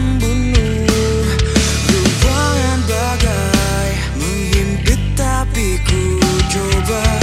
membunuh. Ruangan bagai menghimpit tapi ku coba.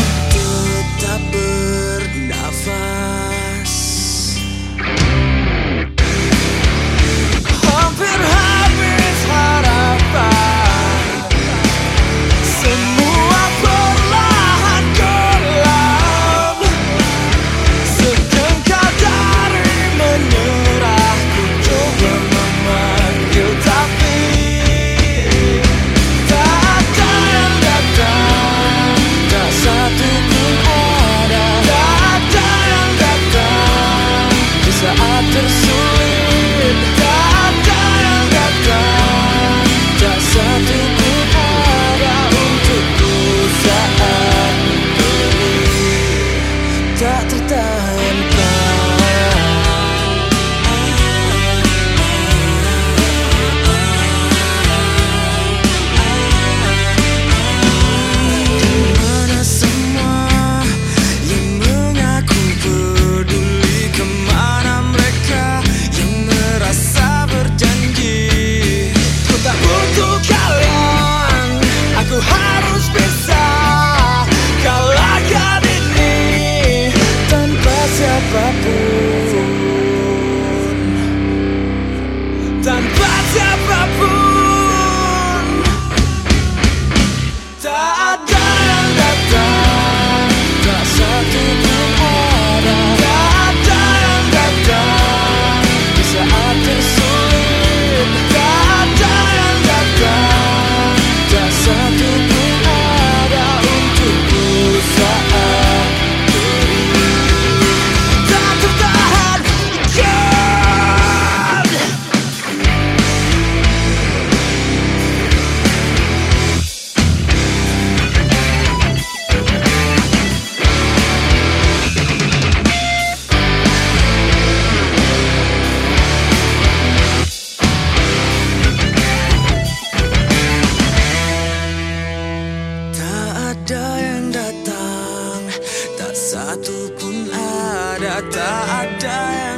Satu pun ada Tak ada yang